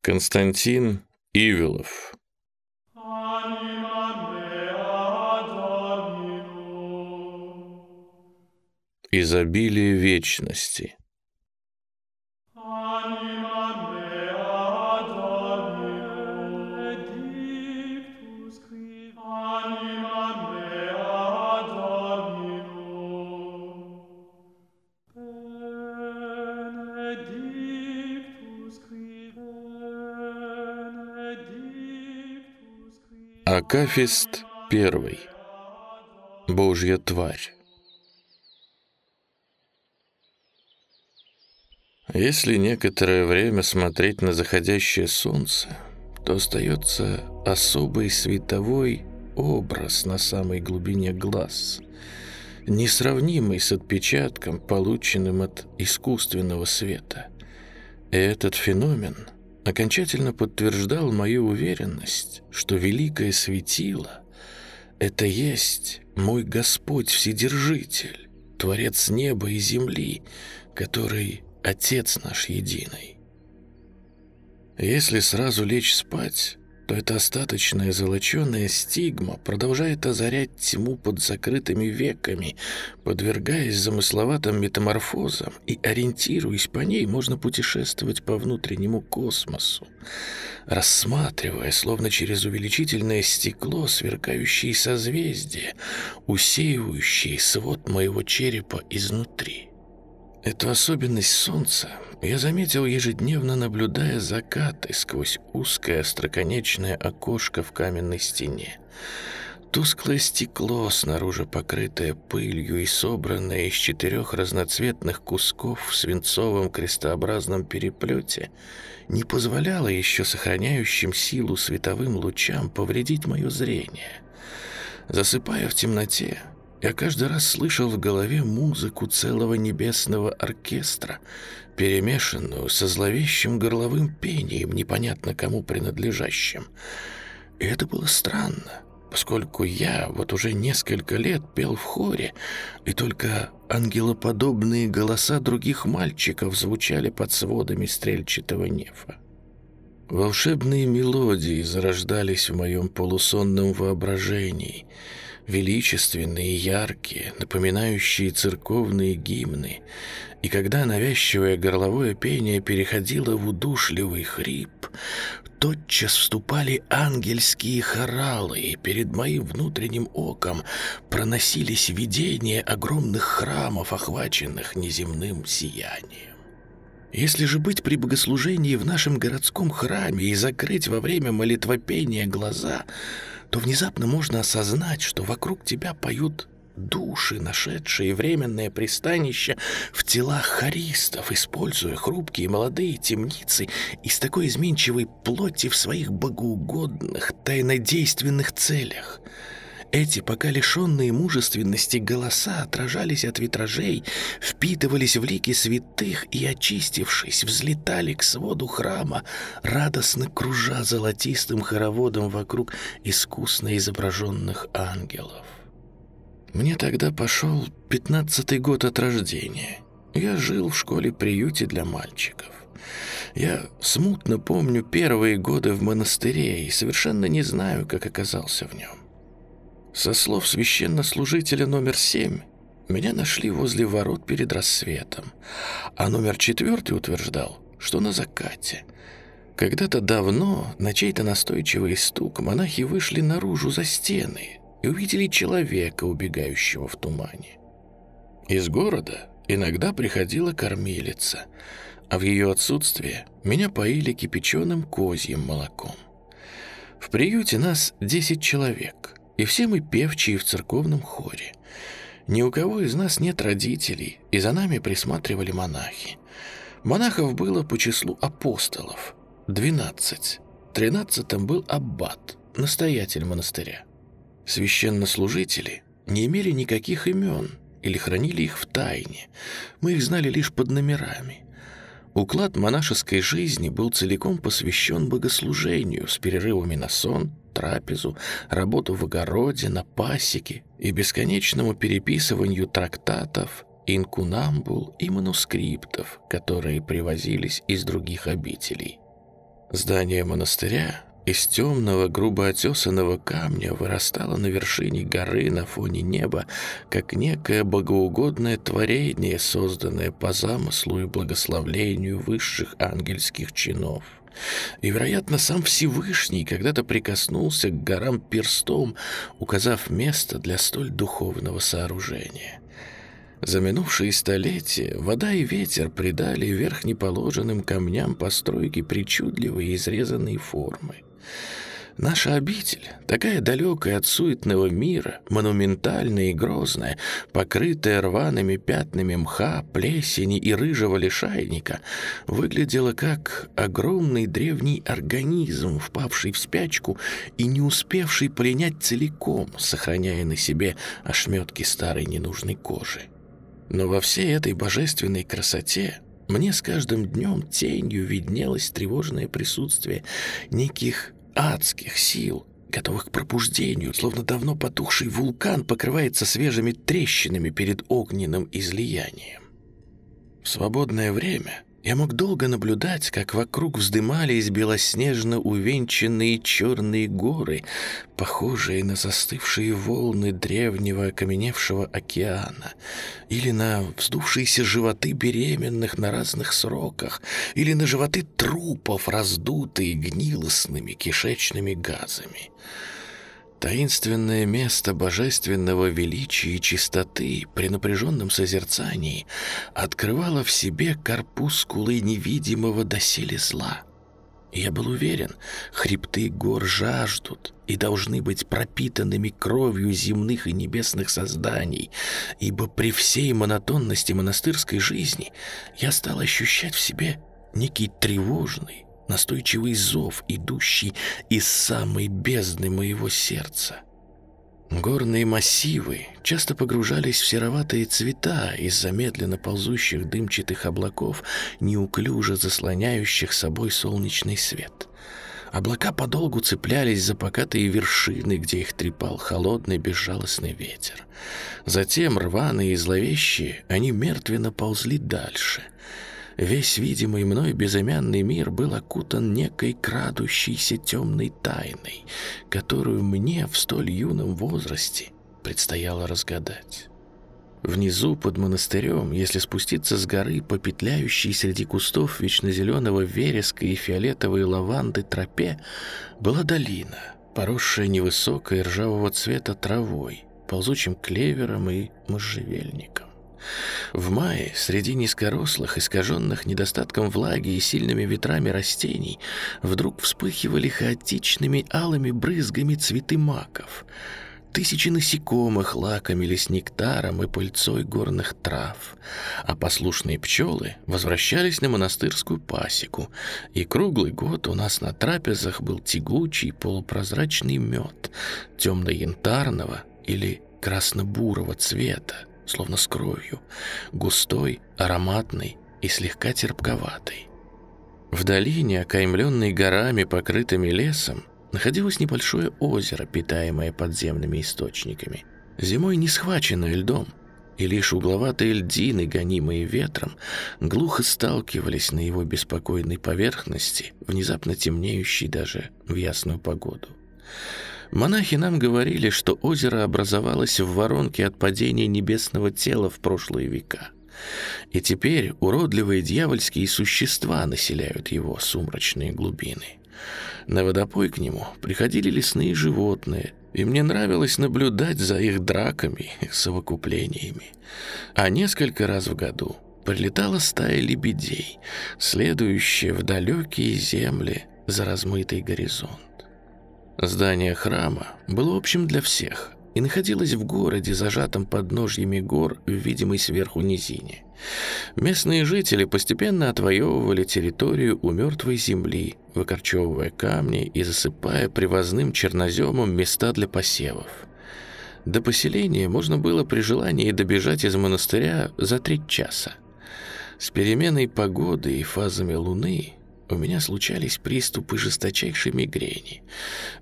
Константин Ивелов Изобилие вечности Акафист первый. Божья тварь. Если некоторое время смотреть на заходящее солнце, то остается особый световой образ на самой глубине глаз, несравнимый с отпечатком, полученным от искусственного света. И этот феномен — окончательно подтверждал мою уверенность, что великое светило — это есть мой Господь Вседержитель, Творец неба и земли, который Отец наш единый. Если сразу лечь спать, то эта остаточная золоченая стигма продолжает озарять тьму под закрытыми веками, подвергаясь замысловатым метаморфозам, и, ориентируясь по ней, можно путешествовать по внутреннему космосу, рассматривая, словно через увеличительное стекло, сверкающие созвездия, усеивающие свод моего черепа изнутри. Эту особенность Солнца я заметил ежедневно, наблюдая закаты сквозь узкое остроконечное окошко в каменной стене. Тусклое стекло, снаружи покрытое пылью и собранное из четырех разноцветных кусков в свинцовом крестообразном переплете, не позволяло еще сохраняющим силу световым лучам повредить мое зрение. Засыпая в темноте, я каждый раз слышал в голове музыку целого небесного оркестра, перемешанную со зловещим горловым пением, непонятно кому принадлежащим. И это было странно, поскольку я вот уже несколько лет пел в хоре, и только ангелоподобные голоса других мальчиков звучали под сводами стрельчатого нефа. Волшебные мелодии зарождались в моем полусонном воображении — величественные и яркие, напоминающие церковные гимны, и когда навязчивое горловое пение переходило в удушливый хрип, тотчас вступали ангельские хоралы, и перед моим внутренним оком проносились видения огромных храмов, охваченных неземным сиянием. Если же быть при богослужении в нашем городском храме и закрыть во время молитвопения глаза — то внезапно можно осознать, что вокруг тебя поют души, нашедшие временное пристанище в телах харистов, используя хрупкие молодые темницы из такой изменчивой плоти в своих богоугодных, тайнодейственных целях — эти, пока лишенные мужественности голоса, отражались от витражей, впитывались в лики святых и, очистившись, взлетали к своду храма, радостно кружа золотистым хороводом вокруг искусно изображенных ангелов. Мне тогда пошел пятнадцатый год от рождения. Я жил в школе-приюте для мальчиков. Я смутно помню первые годы в монастыре и совершенно не знаю, как оказался в нем. Со слов священнослужителя номер семь, меня нашли возле ворот перед рассветом, а номер четвертый утверждал, что на закате. Когда-то давно на чей-то настойчивый стук монахи вышли наружу за стены и увидели человека, убегающего в тумане. Из города иногда приходила кормилица, а в ее отсутствие меня поили кипяченым козьим молоком. В приюте нас десять человек — и все мы певчие в церковном хоре. Ни у кого из нас нет родителей, и за нами присматривали монахи. Монахов было по числу апостолов — двенадцать. Тринадцатым был аббат, настоятель монастыря. Священнослужители не имели никаких имен или хранили их в тайне. Мы их знали лишь под номерами. Уклад монашеской жизни был целиком посвящен богослужению с перерывами на сон, трапезу, работу в огороде, на пасеке и бесконечному переписыванию трактатов, инкунамбул и манускриптов, которые привозились из других обителей. Здание монастыря из темного, грубо отесанного камня вырастало на вершине горы на фоне неба, как некое богоугодное творение, созданное по замыслу и благословлению высших ангельских чинов. И, вероятно, сам Всевышний когда-то прикоснулся к горам перстом, указав место для столь духовного сооружения. За минувшие столетия вода и ветер придали верхнеположенным камням постройки причудливые изрезанные формы. Наша обитель, такая далекая от суетного мира, монументальная и грозная, покрытая рваными пятнами мха, плесени и рыжего лишайника, выглядела как огромный древний организм, впавший в спячку и не успевший принять целиком, сохраняя на себе ошметки старой ненужной кожи. Но во всей этой божественной красоте мне с каждым днем тенью виднелось тревожное присутствие неких адских сил, готовых к пробуждению, словно давно потухший вулкан покрывается свежими трещинами перед огненным излиянием. В свободное время я мог долго наблюдать, как вокруг вздымались белоснежно увенчанные черные горы, похожие на застывшие волны древнего окаменевшего океана, или на вздувшиеся животы беременных на разных сроках, или на животы трупов, раздутые гнилостными кишечными газами. Таинственное место божественного величия и чистоты при напряженном созерцании открывало в себе корпускулы невидимого доселе зла. Я был уверен, хребты гор жаждут и должны быть пропитанными кровью земных и небесных созданий, ибо при всей монотонности монастырской жизни я стал ощущать в себе некий тревожный, настойчивый зов, идущий из самой бездны моего сердца. Горные массивы часто погружались в сероватые цвета из-за медленно ползущих дымчатых облаков, неуклюже заслоняющих собой солнечный свет. Облака подолгу цеплялись за покатые вершины, где их трепал холодный безжалостный ветер. Затем, рваные и зловещие, они мертвенно ползли дальше — Весь видимый мной безымянный мир был окутан некой крадущейся темной тайной, которую мне в столь юном возрасте предстояло разгадать. Внизу, под монастырем, если спуститься с горы по петляющей среди кустов вечно зеленого вереска и фиолетовой лаванды тропе, была долина, поросшая невысокой ржавого цвета травой, ползучим клевером и можжевельником. В мае среди низкорослых, искаженных недостатком влаги и сильными ветрами растений вдруг вспыхивали хаотичными алыми брызгами цветы маков. Тысячи насекомых лакомились нектаром и пыльцой горных трав, а послушные пчелы возвращались на монастырскую пасеку, и круглый год у нас на трапезах был тягучий полупрозрачный мед темно-янтарного или красно-бурого цвета, словно с кровью, густой, ароматный и слегка терпковатый. В долине, окаймленной горами, покрытыми лесом, находилось небольшое озеро, питаемое подземными источниками. Зимой не схваченное льдом, и лишь угловатые льдины, гонимые ветром, глухо сталкивались на его беспокойной поверхности, внезапно темнеющей даже в ясную погоду. Монахи нам говорили, что озеро образовалось в воронке от падения небесного тела в прошлые века. И теперь уродливые дьявольские существа населяют его сумрачные глубины. На водопой к нему приходили лесные животные, и мне нравилось наблюдать за их драками и совокуплениями. А несколько раз в году прилетала стая лебедей, следующая в далекие земли за размытый горизонт. Здание храма было общим для всех и находилось в городе, зажатом подножьями гор в видимой сверху низине. Местные жители постепенно отвоевывали территорию у мертвой земли, выкорчевывая камни и засыпая привозным черноземом места для посевов. До поселения можно было при желании добежать из монастыря за три часа. С переменой погоды и фазами луны у меня случались приступы жесточайшей мигрени.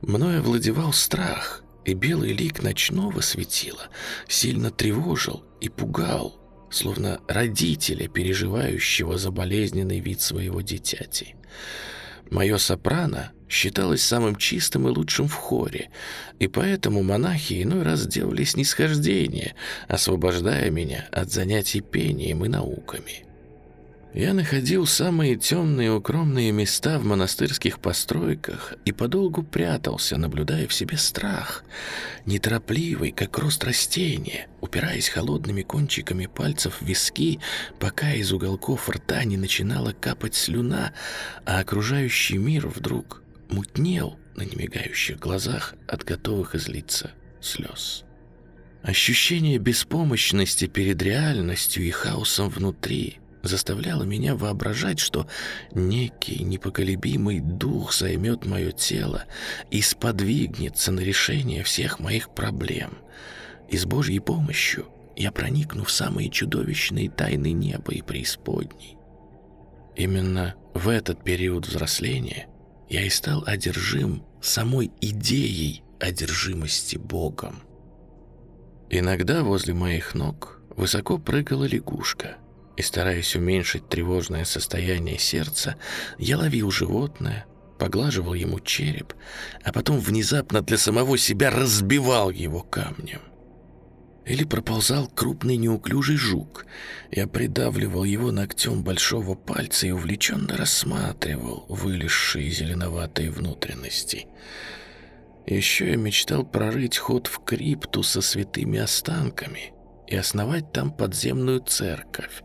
Мною овладевал страх, и белый лик ночного светила сильно тревожил и пугал, словно родителя, переживающего за болезненный вид своего дитяти. Мое сопрано считалось самым чистым и лучшим в хоре, и поэтому монахи иной раз делали снисхождение, освобождая меня от занятий пением и науками. Я находил самые темные укромные места в монастырских постройках и подолгу прятался, наблюдая в себе страх, неторопливый, как рост растения, упираясь холодными кончиками пальцев в виски, пока из уголков рта не начинала капать слюна, а окружающий мир вдруг мутнел на немигающих глазах от готовых излиться слез. Ощущение беспомощности перед реальностью и хаосом внутри заставляло меня воображать, что некий непоколебимый дух займет мое тело и сподвигнется на решение всех моих проблем. И с Божьей помощью я проникну в самые чудовищные тайны неба и преисподней. Именно в этот период взросления я и стал одержим самой идеей одержимости Богом. Иногда возле моих ног высоко прыгала лягушка, и, стараясь уменьшить тревожное состояние сердца, я ловил животное, поглаживал ему череп, а потом внезапно для самого себя разбивал его камнем. Или проползал крупный неуклюжий жук. Я придавливал его ногтем большого пальца и увлеченно рассматривал вылезшие зеленоватые внутренности. Еще я мечтал прорыть ход в крипту со святыми останками и основать там подземную церковь,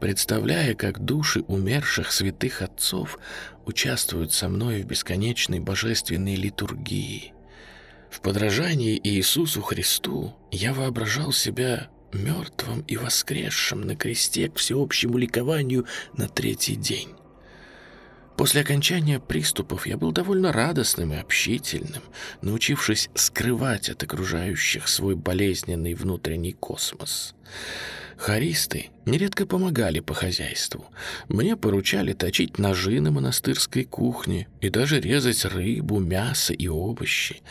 представляя, как души умерших святых отцов участвуют со мной в бесконечной божественной литургии. В подражании Иисусу Христу я воображал себя мертвым и воскресшим на кресте к всеобщему ликованию на третий день. После окончания приступов я был довольно радостным и общительным, научившись скрывать от окружающих свой болезненный внутренний космос. Харисты нередко помогали по хозяйству. Мне поручали точить ножи на монастырской кухне и даже резать рыбу, мясо и овощи.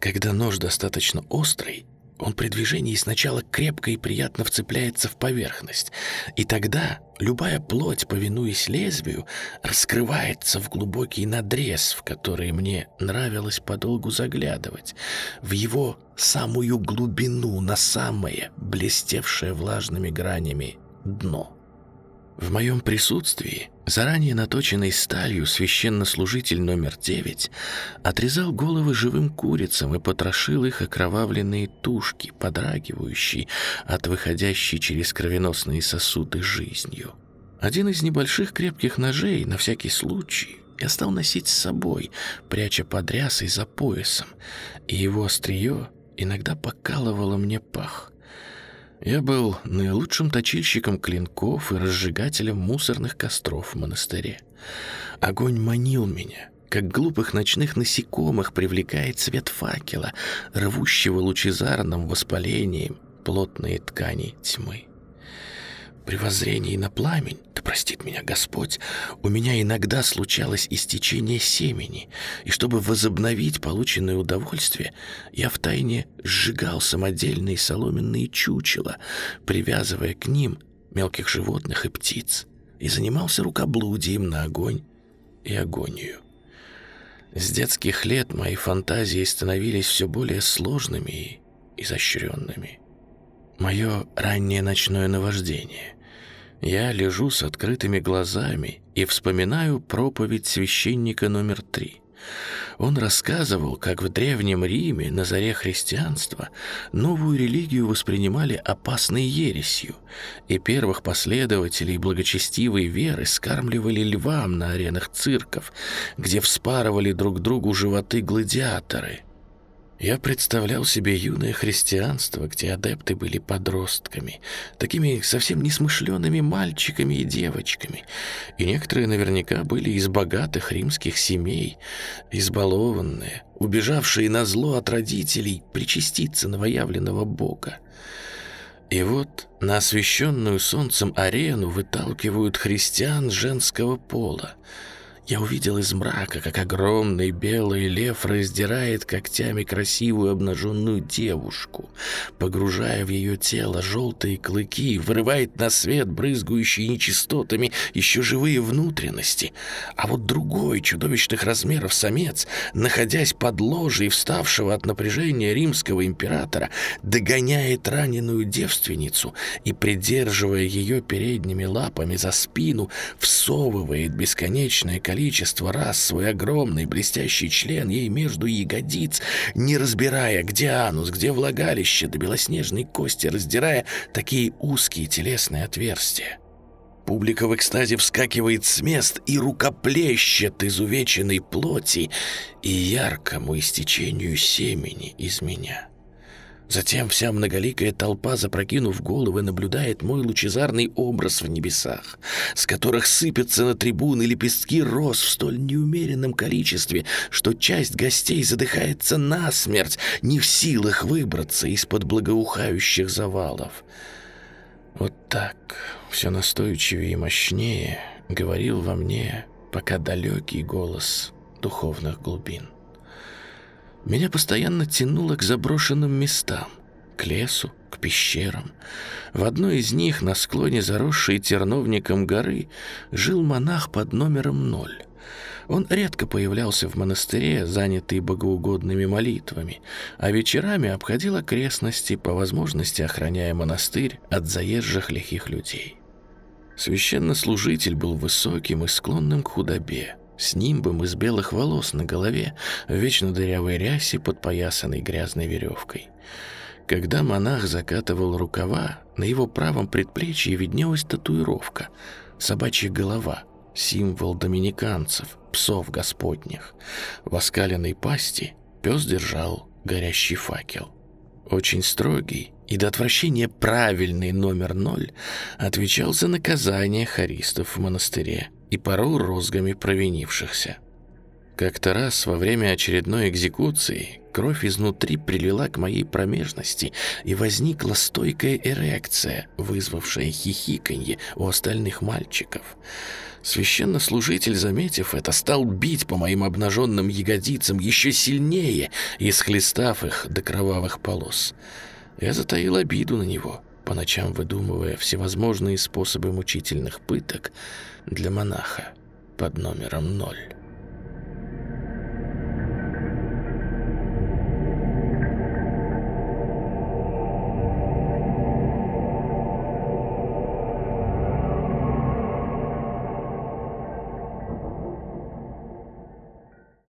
Когда нож достаточно острый, он при движении сначала крепко и приятно вцепляется в поверхность, и тогда любая плоть, повинуясь лезвию, раскрывается в глубокий надрез, в который мне нравилось подолгу заглядывать, в его самую глубину, на самое блестевшее влажными гранями дно. В моем присутствии заранее наточенной сталью священнослужитель номер девять отрезал головы живым курицам и потрошил их окровавленные тушки, подрагивающие от выходящей через кровеносные сосуды жизнью. Один из небольших крепких ножей, на всякий случай, я стал носить с собой, пряча под рясой за поясом, и его острие иногда покалывало мне пах. Я был наилучшим точильщиком клинков и разжигателем мусорных костров в монастыре. Огонь манил меня, как глупых ночных насекомых привлекает свет факела, рвущего лучезарным воспалением плотные ткани тьмы. При воззрении на пламень, да простит меня Господь, у меня иногда случалось истечение семени, и чтобы возобновить полученное удовольствие, я втайне сжигал самодельные соломенные чучела, привязывая к ним мелких животных и птиц, и занимался рукоблудием на огонь и агонию. С детских лет мои фантазии становились все более сложными и изощренными. Мое раннее ночное наваждение. Я лежу с открытыми глазами и вспоминаю проповедь священника номер три. Он рассказывал, как в Древнем Риме на заре христианства новую религию воспринимали опасной ересью, и первых последователей благочестивой веры скармливали львам на аренах цирков, где вспарывали друг другу животы гладиаторы – я представлял себе юное христианство, где адепты были подростками, такими совсем несмышленными мальчиками и девочками, и некоторые наверняка были из богатых римских семей, избалованные, убежавшие на зло от родителей причаститься новоявленного Бога. И вот на освещенную солнцем арену выталкивают христиан женского пола — я увидел из мрака, как огромный белый лев раздирает когтями красивую обнаженную девушку, погружая в ее тело желтые клыки, вырывает на свет брызгающие нечистотами еще живые внутренности. А вот другой чудовищных размеров самец, находясь под ложей вставшего от напряжения римского императора, догоняет раненую девственницу и, придерживая ее передними лапами за спину, всовывает бесконечное количество количество раз свой огромный блестящий член ей между ягодиц, не разбирая, где анус, где влагалище, до белоснежной кости, раздирая такие узкие телесные отверстия. Публика в экстазе вскакивает с мест и рукоплещет изувеченной плоти и яркому истечению семени из меня. Затем вся многоликая толпа, запрокинув головы, наблюдает мой лучезарный образ в небесах, с которых сыпятся на трибуны лепестки роз в столь неумеренном количестве, что часть гостей задыхается насмерть, не в силах выбраться из-под благоухающих завалов. Вот так, все настойчивее и мощнее, говорил во мне пока далекий голос духовных глубин. Меня постоянно тянуло к заброшенным местам, к лесу, к пещерам. В одной из них, на склоне заросшей терновником горы, жил монах под номером ноль. Он редко появлялся в монастыре, занятый богоугодными молитвами, а вечерами обходил окрестности, по возможности охраняя монастырь от заезжих лихих людей. Священнослужитель был высоким и склонным к худобе с нимбом из белых волос на голове, в вечно дырявой рясе, подпоясанной грязной веревкой. Когда монах закатывал рукава, на его правом предплечье виднелась татуировка — собачья голова, символ доминиканцев, псов господних. В оскаленной пасти пес держал горящий факел. Очень строгий и до отвращения правильный номер ноль отвечал за наказание харистов в монастыре — и порол розгами провинившихся. Как-то раз во время очередной экзекуции кровь изнутри прилила к моей промежности, и возникла стойкая эрекция, вызвавшая хихиканье у остальных мальчиков. Священнослужитель, заметив это, стал бить по моим обнаженным ягодицам еще сильнее, исхлестав их до кровавых полос. Я затаил обиду на него, по ночам выдумывая всевозможные способы мучительных пыток, для монаха под номером ноль.